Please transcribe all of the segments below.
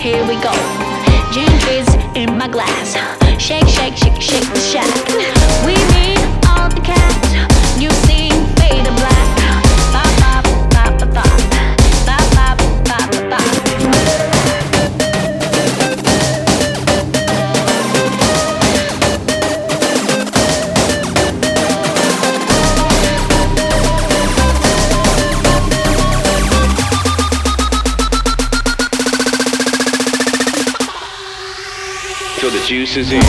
here we go. Gin fizz in my glass. Shake, shake, shake, shake the shack. Till the juice is in.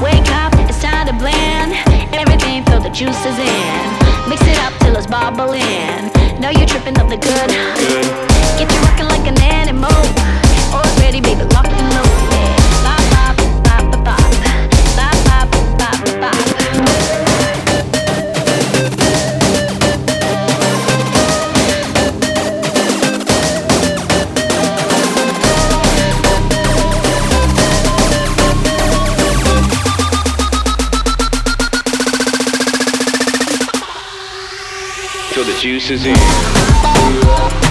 Wake up, it's time to blend. Everything, throw the juices in. Mix it up till it's bubbling. Know up the good. Get you rocking like Till the juice is in.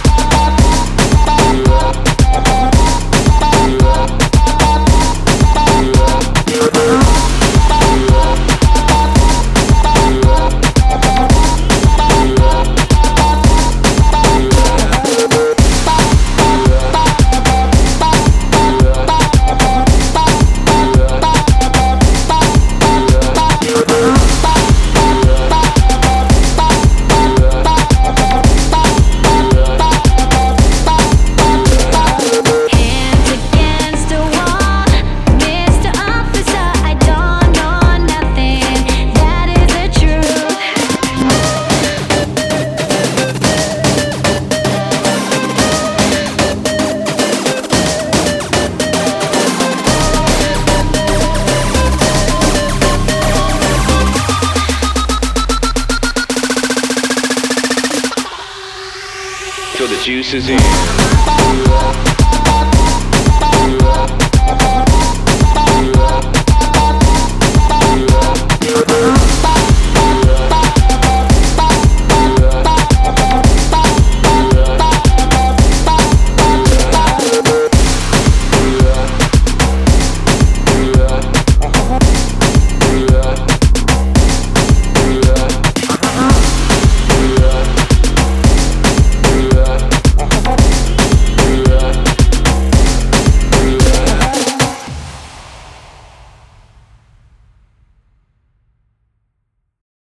Till the juice is in.